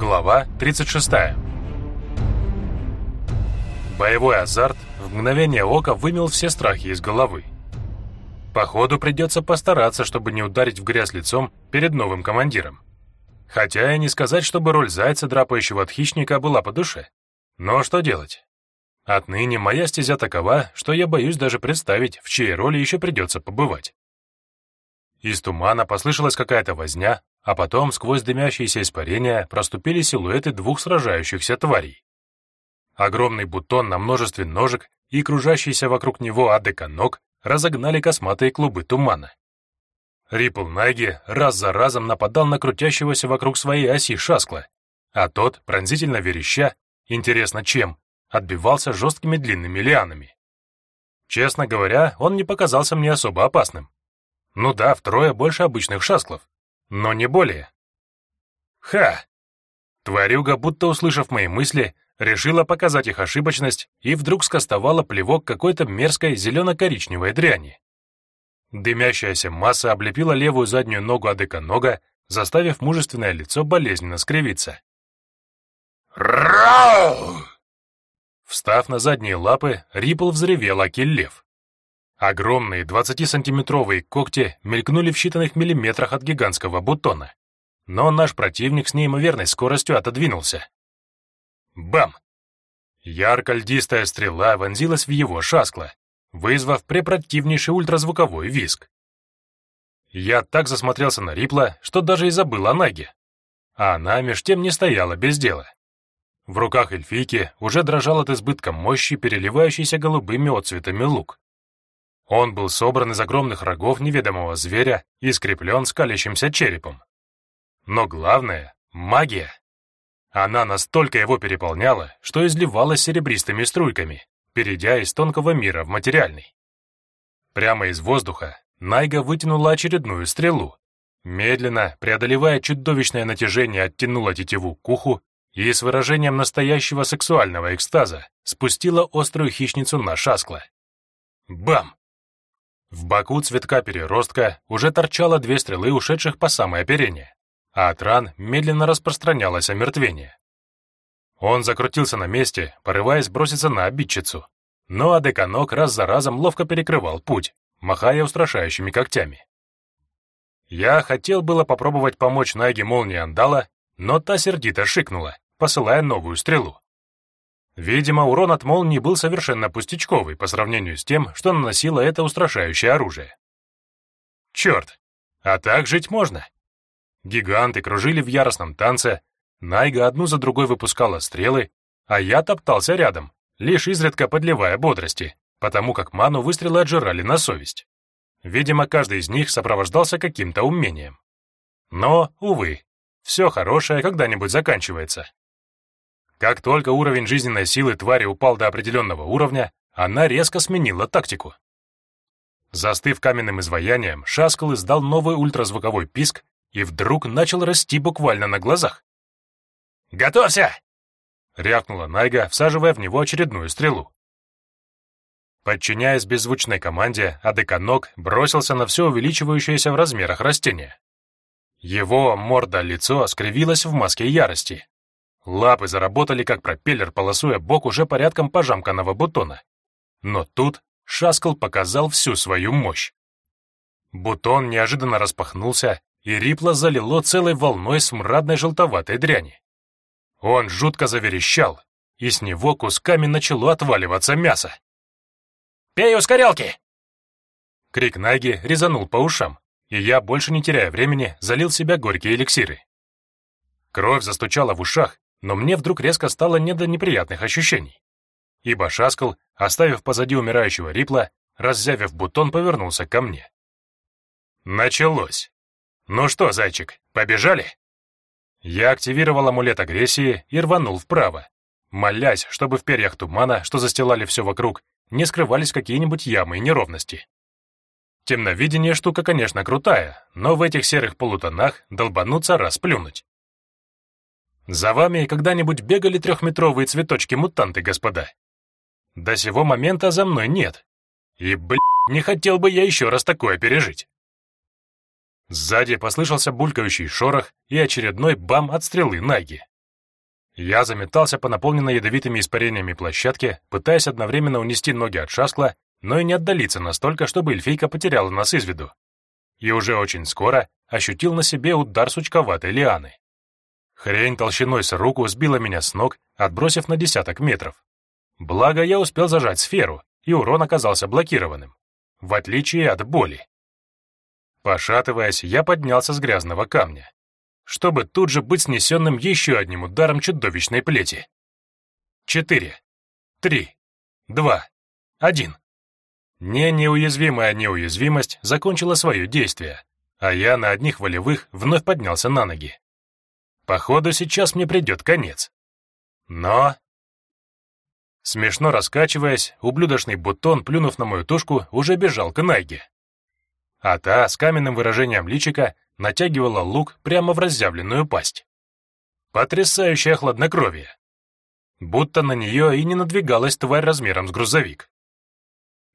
Глава 36. Боевой азарт в мгновение ока вымел все страхи из головы. Походу придется постараться, чтобы не ударить в грязь лицом перед новым командиром. Хотя и не сказать, чтобы роль зайца, драпающего от хищника, была по душе. Но что делать? Отныне моя стезя такова, что я боюсь даже представить, в чьей роли еще придется побывать. Из тумана послышалась какая-то возня, а потом сквозь дымящиеся испарения проступили силуэты двух сражающихся тварей. Огромный бутон на множестве ножек и кружащийся вокруг него адеканок разогнали косматые клубы тумана. Рипл Найги раз за разом нападал на крутящегося вокруг своей оси шаскла, а тот, пронзительно вереща, интересно чем, отбивался жесткими длинными лианами. Честно говоря, он не показался мне особо опасным. Ну да, втрое больше обычных шасклов, но не более. Ха! Тварюга, будто услышав мои мысли, решила показать их ошибочность и вдруг скостовала плевок какой-то мерзкой зелено-коричневой дряни. Дымящаяся масса облепила левую заднюю ногу Адека-нога, заставив мужественное лицо болезненно скривиться. «Рау!» Встав на задние лапы, Рипл взревел Акель-лев. Огромные 20-сантиметровые когти мелькнули в считанных миллиметрах от гигантского бутона. Но наш противник с неимоверной скоростью отодвинулся. Бам! Ярко-льдистая стрела вонзилась в его шаскло, вызвав препротивнейший ультразвуковой визг. Я так засмотрелся на Рипла, что даже и забыл о Наге. А она меж тем не стояла без дела. В руках эльфийки уже дрожал от избытка мощи, переливающийся голубыми отцветами лук. Он был собран из огромных рогов неведомого зверя и скреплен скалящимся черепом. Но главное — магия. Она настолько его переполняла, что изливалась серебристыми струйками, перейдя из тонкого мира в материальный. Прямо из воздуха Найга вытянула очередную стрелу, медленно, преодолевая чудовищное натяжение, оттянула тетиву к уху и с выражением настоящего сексуального экстаза спустила острую хищницу на шаскла. Бам! В боку цветка переростка уже торчало две стрелы, ушедших по самое оперение, а от ран медленно распространялось омертвение. Он закрутился на месте, порываясь броситься на обидчицу, но Адеканок раз за разом ловко перекрывал путь, махая устрашающими когтями. Я хотел было попробовать помочь Найге молнии Андала, но та сердито шикнула, посылая новую стрелу. Видимо, урон от молнии был совершенно пустячковый по сравнению с тем, что наносило это устрашающее оружие. Черт, а так жить можно. Гиганты кружили в яростном танце, Найга одну за другой выпускала стрелы, а я топтался рядом, лишь изредка подливая бодрости, потому как ману выстрелы отжирали на совесть. Видимо, каждый из них сопровождался каким-то умением. Но, увы, все хорошее когда-нибудь заканчивается. Как только уровень жизненной силы твари упал до определенного уровня, она резко сменила тактику. Застыв каменным изваянием, Шаскал издал новый ультразвуковой писк и вдруг начал расти буквально на глазах. «Готовься!» — рявкнула Найга, всаживая в него очередную стрелу. Подчиняясь беззвучной команде, Адеканок бросился на все увеличивающееся в размерах растение. Его морда-лицо скривилось в маске ярости, Лапы заработали как пропеллер, полосуя бок уже порядком пожамканного бутона. Но тут Шаскл показал всю свою мощь. Бутон неожиданно распахнулся, и Рипла залило целой волной смрадной желтоватой дряни. Он жутко заверещал, и с него кусками начало отваливаться мясо. «Пей ускорялки!» Крик Наги резанул по ушам, и я, больше не теряя времени, залил себя горькие эликсиры. Кровь застучала в ушах, но мне вдруг резко стало не до неприятных ощущений. Ибо Шаскл, оставив позади умирающего Рипла, раззявив бутон, повернулся ко мне. Началось. Ну что, зайчик, побежали? Я активировал амулет агрессии и рванул вправо, молясь, чтобы в перьях тумана, что застилали все вокруг, не скрывались какие-нибудь ямы и неровности. Темновидение штука, конечно, крутая, но в этих серых полутонах долбануться раз плюнуть. За вами когда-нибудь бегали трехметровые цветочки-мутанты, господа? До сего момента за мной нет. И, блядь, не хотел бы я еще раз такое пережить. Сзади послышался булькающий шорох и очередной бам от стрелы Наги. Я заметался по наполненной ядовитыми испарениями площадке, пытаясь одновременно унести ноги от шаскла, но и не отдалиться настолько, чтобы эльфийка потеряла нас из виду. И уже очень скоро ощутил на себе удар сучковатой лианы. Хрень толщиной с руку сбила меня с ног, отбросив на десяток метров. Благо, я успел зажать сферу, и урон оказался блокированным, в отличие от боли. Пошатываясь, я поднялся с грязного камня, чтобы тут же быть снесенным еще одним ударом чудовищной плети. Четыре, три, два, один. Не неуязвимая неуязвимость закончила свое действие, а я на одних волевых вновь поднялся на ноги. Походу, сейчас мне придет конец. Но... Смешно раскачиваясь, ублюдочный бутон, плюнув на мою тушку, уже бежал к Найге. А та с каменным выражением личика натягивала лук прямо в разъявленную пасть. Потрясающее хладнокровие. Будто на нее и не надвигалась тварь размером с грузовик.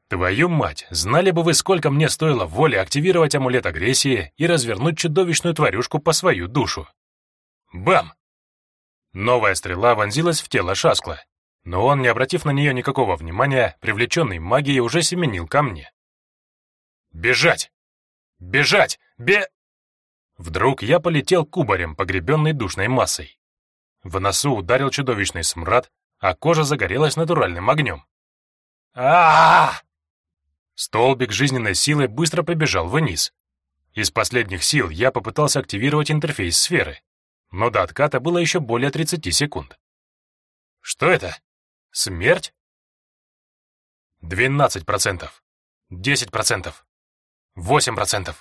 Твою мать, знали бы вы, сколько мне стоило воли активировать амулет агрессии и развернуть чудовищную тварюшку по свою душу. Бам! Новая стрела вонзилась в тело Шаскла, но он, не обратив на нее никакого внимания, привлеченный магией, уже семенил ко мне. «Бежать! Бежать! Бе...» Вдруг я полетел кубарем, погребенной душной массой. В носу ударил чудовищный смрад, а кожа загорелась натуральным огнем. а, -а, Столбик жизненной силы быстро побежал вниз. Из последних сил я попытался активировать интерфейс сферы, но до отката было еще более 30 секунд. Что это? Смерть? 12%, 10%, 8%,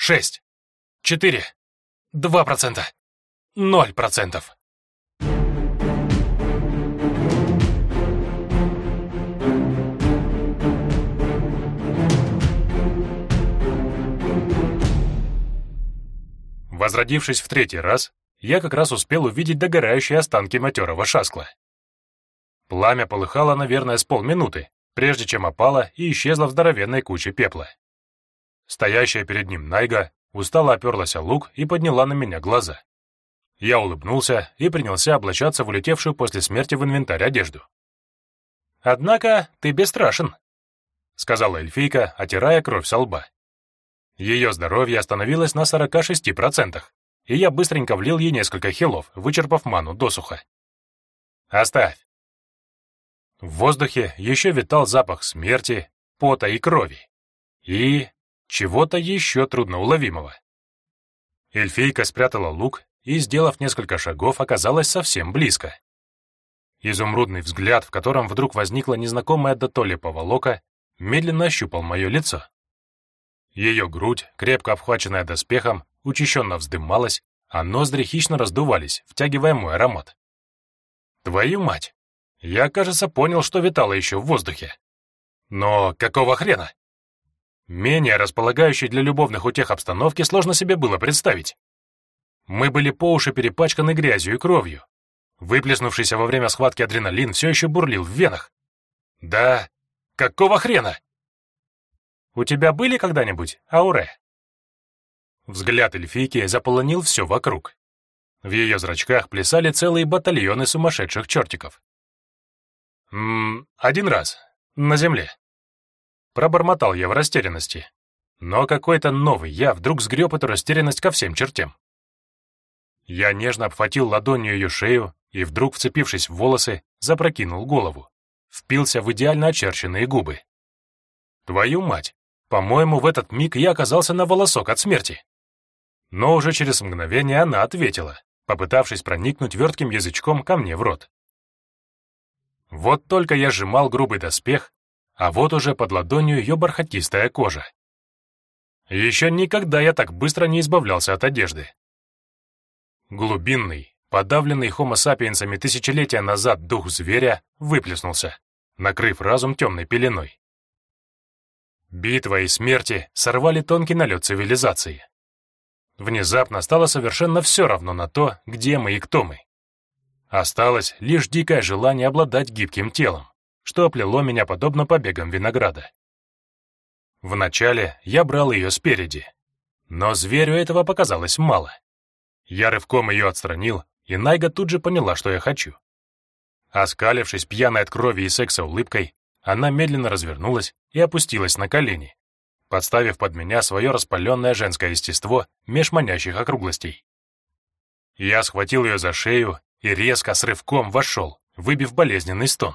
6%, 4%, 2%, 0%. Возродившись в третий раз, я как раз успел увидеть догорающие останки матерого шаскла. Пламя полыхало, наверное, с полминуты, прежде чем опало и исчезло в здоровенной куче пепла. Стоящая перед ним Найга устало оперлась о лук и подняла на меня глаза. Я улыбнулся и принялся облачаться в улетевшую после смерти в инвентарь одежду. «Однако ты бесстрашен», — сказала эльфийка, отирая кровь со лба. Ее здоровье остановилось на 46%, и я быстренько влил ей несколько хилов, вычерпав ману досуха. «Оставь!» В воздухе еще витал запах смерти, пота и крови. И чего-то еще трудноуловимого. Эльфийка спрятала лук и, сделав несколько шагов, оказалась совсем близко. Изумрудный взгляд, в котором вдруг возникла незнакомая до толи поволока, медленно ощупал мое лицо. Ее грудь, крепко обхваченная доспехом, учащенно вздымалась, а ноздри хищно раздувались, втягивая мой аромат. Твою мать! Я, кажется, понял, что витало еще в воздухе. Но какого хрена? Менее располагающей для любовных утех обстановки сложно себе было представить. Мы были по уши перепачканы грязью и кровью. Выплеснувшийся во время схватки адреналин все еще бурлил в венах. Да, какого хрена? У тебя были когда-нибудь ауре? Взгляд эльфийки заполонил все вокруг. В ее зрачках плясали целые батальоны сумасшедших чертиков. «Ммм, один раз. На земле». Пробормотал я в растерянности. Но какой-то новый я вдруг сгреб эту растерянность ко всем чертям. Я нежно обхватил ладонью ее шею и, вдруг вцепившись в волосы, запрокинул голову. Впился в идеально очерченные губы. Твою мать! По-моему, в этот миг я оказался на волосок от смерти. Но уже через мгновение она ответила, попытавшись проникнуть вертким язычком ко мне в рот. Вот только я сжимал грубый доспех, а вот уже под ладонью ее бархатистая кожа. Еще никогда я так быстро не избавлялся от одежды. Глубинный, подавленный хомо сапиенсами тысячелетия назад дух зверя выплеснулся, накрыв разум темной пеленой. Битва и смерти сорвали тонкий налет цивилизации. Внезапно стало совершенно все равно на то, где мы и кто мы. Осталось лишь дикое желание обладать гибким телом, что оплело меня подобно побегам винограда. Вначале я брал ее спереди, но зверю этого показалось мало. Я рывком ее отстранил и Найга тут же поняла, что я хочу. Оскалившись пьяной от крови и секса улыбкой, она медленно развернулась и опустилась на колени, подставив под меня свое распаленное женское естество меж манящих округлостей. Я схватил ее за шею и резко с рывком вошел, выбив болезненный стон.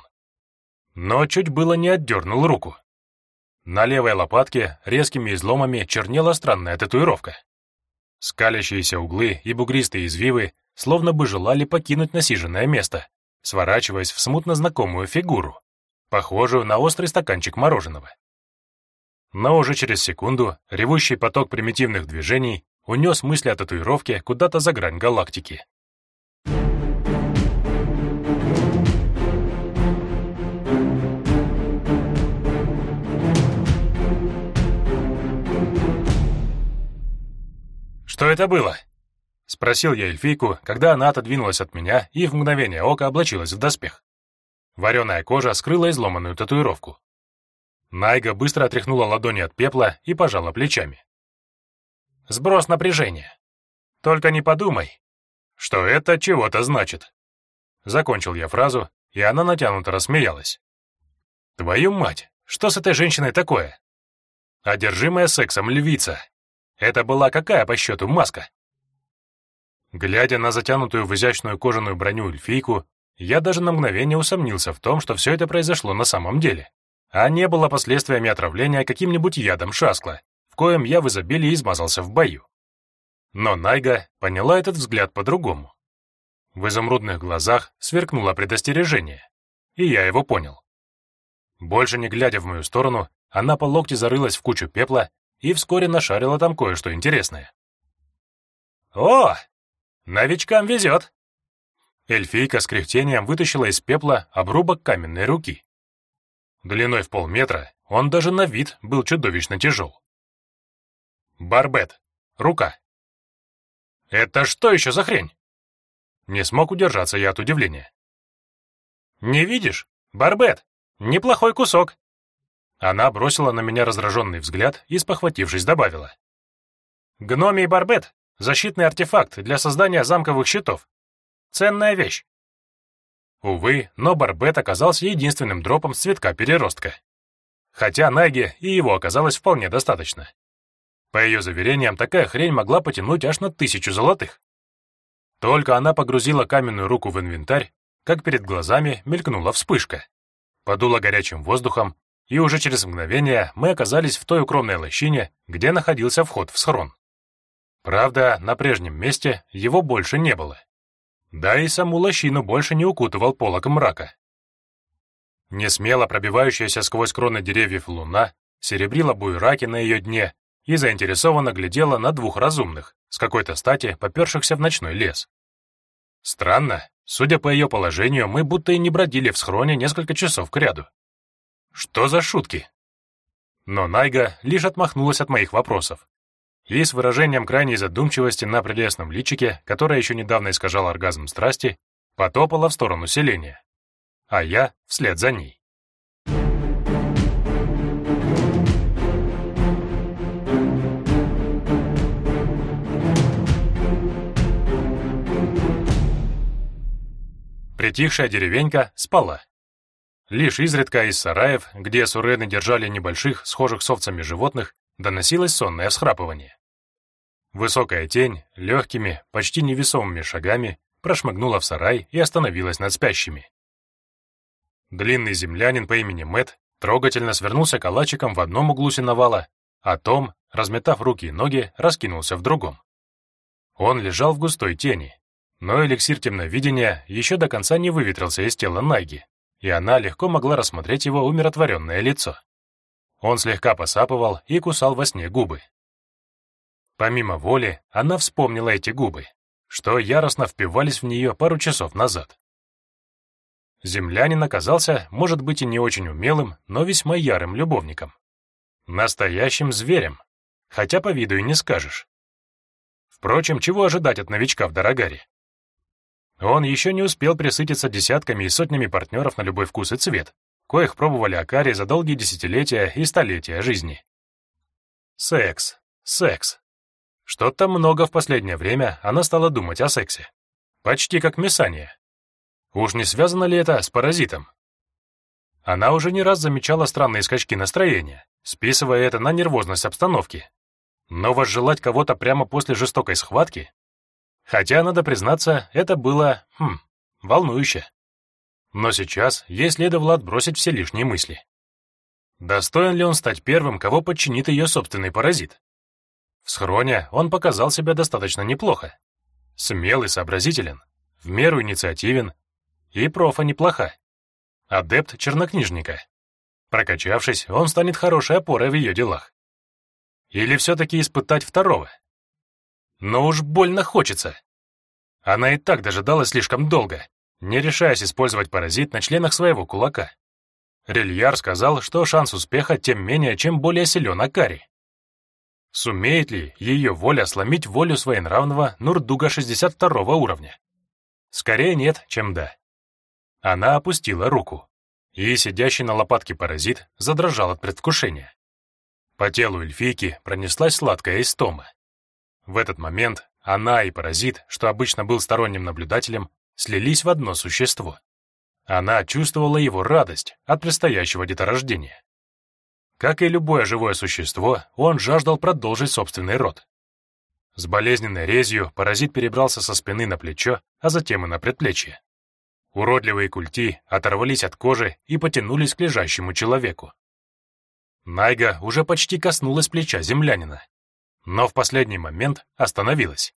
Но чуть было не отдернул руку. На левой лопатке резкими изломами чернела странная татуировка. Скалящиеся углы и бугристые извивы словно бы желали покинуть насиженное место, сворачиваясь в смутно знакомую фигуру, похожую на острый стаканчик мороженого. Но уже через секунду ревущий поток примитивных движений унес мысли о татуировке куда-то за грань галактики. «Что это было?» — спросил я эльфийку, когда она отодвинулась от меня и в мгновение ока облачилась в доспех. Вареная кожа скрыла изломанную татуировку. Найга быстро отряхнула ладони от пепла и пожала плечами. «Сброс напряжения. Только не подумай, что это чего-то значит». Закончил я фразу, и она натянуто рассмеялась. «Твою мать, что с этой женщиной такое? Одержимая сексом львица. Это была какая по счету маска?» Глядя на затянутую в изящную кожаную броню эльфийку, я даже на мгновение усомнился в том, что все это произошло на самом деле, а не было последствиями отравления каким-нибудь ядом шаскла, в коем я в изобилии измазался в бою. Но Найга поняла этот взгляд по-другому. В изумрудных глазах сверкнуло предостережение, и я его понял. Больше не глядя в мою сторону, она по локти зарылась в кучу пепла и вскоре нашарила там кое-что интересное. «О, новичкам везет!» Эльфийка с кряхтением вытащила из пепла обрубок каменной руки. Длиной в полметра он даже на вид был чудовищно тяжел. Барбет. Рука. «Это что еще за хрень?» Не смог удержаться я от удивления. «Не видишь? Барбет. Неплохой кусок. Она бросила на меня раздраженный взгляд и, спохватившись, добавила. «Гномий барбет — защитный артефакт для создания замковых щитов. Ценная вещь». Увы, но барбет оказался единственным дропом с цветка переростка. Хотя Наги и его оказалось вполне достаточно. По ее заверениям, такая хрень могла потянуть аж на тысячу золотых. Только она погрузила каменную руку в инвентарь, как перед глазами мелькнула вспышка. Подула горячим воздухом, и уже через мгновение мы оказались в той укромной лощине, где находился вход в схрон. Правда, на прежнем месте его больше не было. Да и саму лощину больше не укутывал полок мрака. Несмело пробивающаяся сквозь кроны деревьев луна серебрила буйраки на ее дне и заинтересованно глядела на двух разумных, с какой-то стати попершихся в ночной лес. Странно, судя по ее положению, мы будто и не бродили в схроне несколько часов кряду. Что за шутки? Но Найга лишь отмахнулась от моих вопросов. И с выражением крайней задумчивости на прелестном личике, которое еще недавно искажал оргазм страсти, потопала в сторону селения. А я вслед за ней. Притихшая деревенька спала. Лишь изредка из сараев, где сурены держали небольших, схожих с овцами животных, доносилось сонное всхрапывание. Высокая тень легкими, почти невесомыми шагами прошмыгнула в сарай и остановилась над спящими. Длинный землянин по имени Мэт трогательно свернулся калачиком в одном углу сеновала, а Том, разметав руки и ноги, раскинулся в другом. Он лежал в густой тени, но эликсир темновидения еще до конца не выветрился из тела Найги, и она легко могла рассмотреть его умиротворенное лицо. Он слегка посапывал и кусал во сне губы. Помимо воли, она вспомнила эти губы, что яростно впивались в нее пару часов назад. Землянин оказался, может быть, и не очень умелым, но весьма ярым любовником. Настоящим зверем, хотя по виду и не скажешь. Впрочем, чего ожидать от новичка в Дорогаре? Он еще не успел присытиться десятками и сотнями партнеров на любой вкус и цвет, коих пробовали Акари за долгие десятилетия и столетия жизни. Секс, секс. Что-то много в последнее время она стала думать о сексе. Почти как Мессания. Уж не связано ли это с паразитом? Она уже не раз замечала странные скачки настроения, списывая это на нервозность обстановки. Но возжелать кого-то прямо после жестокой схватки? Хотя, надо признаться, это было, хм, волнующе. Но сейчас ей следовало отбросить все лишние мысли. Достоин ли он стать первым, кого подчинит ее собственный паразит? В схроне он показал себя достаточно неплохо. Смелый, сообразителен, в меру инициативен, и профа неплоха. Адепт чернокнижника. Прокачавшись, он станет хорошей опорой в ее делах. Или все-таки испытать второго? Но уж больно хочется. Она и так дожидалась слишком долго, не решаясь использовать паразит на членах своего кулака. Рельяр сказал, что шанс успеха тем менее, чем более силен Акари. Сумеет ли ее воля сломить волю своенравного Нурдуга 62 уровня? Скорее нет, чем да. Она опустила руку, и сидящий на лопатке паразит задрожал от предвкушения. По телу эльфийки пронеслась сладкая истома. В этот момент она и паразит, что обычно был сторонним наблюдателем, слились в одно существо. Она чувствовала его радость от предстоящего деторождения. Как и любое живое существо, он жаждал продолжить собственный род. С болезненной резью паразит перебрался со спины на плечо, а затем и на предплечье. Уродливые культи оторвались от кожи и потянулись к лежащему человеку. Найга уже почти коснулась плеча землянина, но в последний момент остановилась.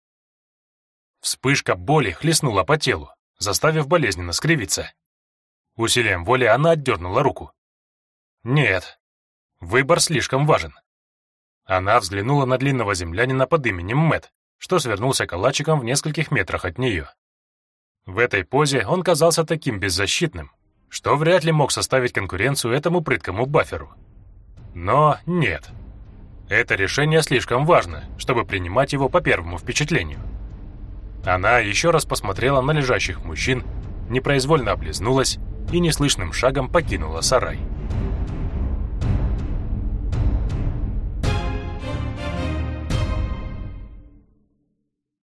Вспышка боли хлестнула по телу, заставив болезненно скривиться. Усилием воли она отдернула руку. Нет, выбор слишком важен. Она взглянула на длинного землянина под именем Мэт, что свернулся калачиком в нескольких метрах от нее. В этой позе он казался таким беззащитным, что вряд ли мог составить конкуренцию этому прыткому баферу. Но нет. Это решение слишком важно, чтобы принимать его по первому впечатлению. Она еще раз посмотрела на лежащих мужчин, непроизвольно облизнулась и неслышным шагом покинула сарай.